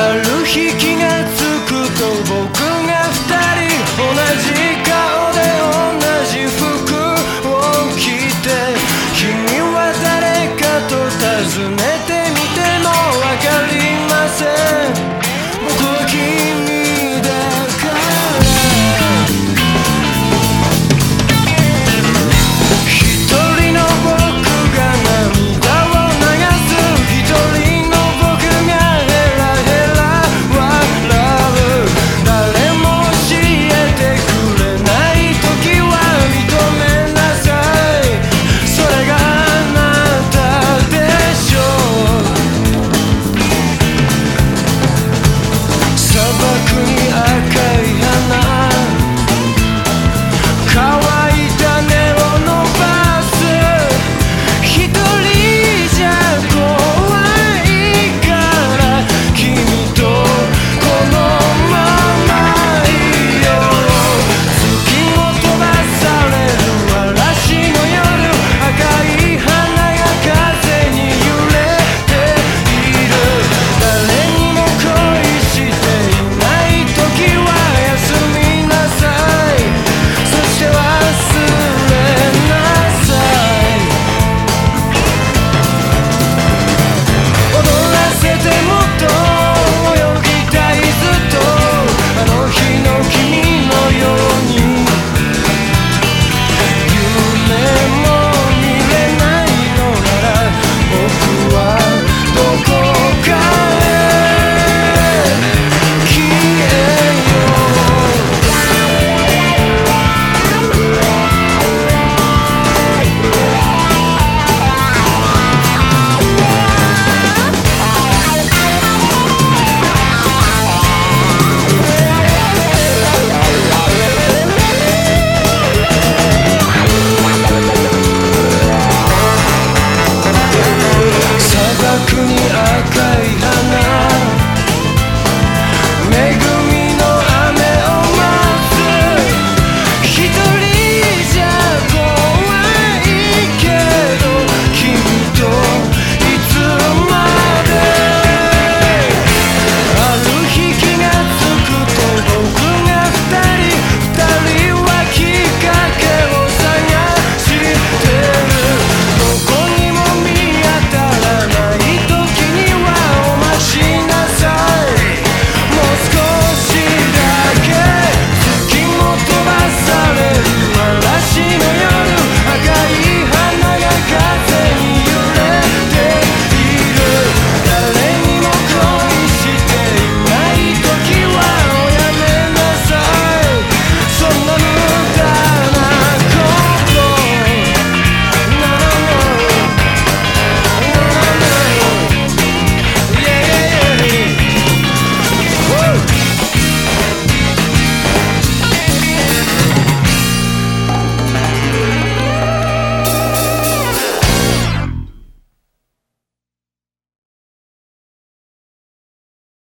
ある日気がつくと僕が二人同じ顔で同じ服を着て君は誰かと尋ね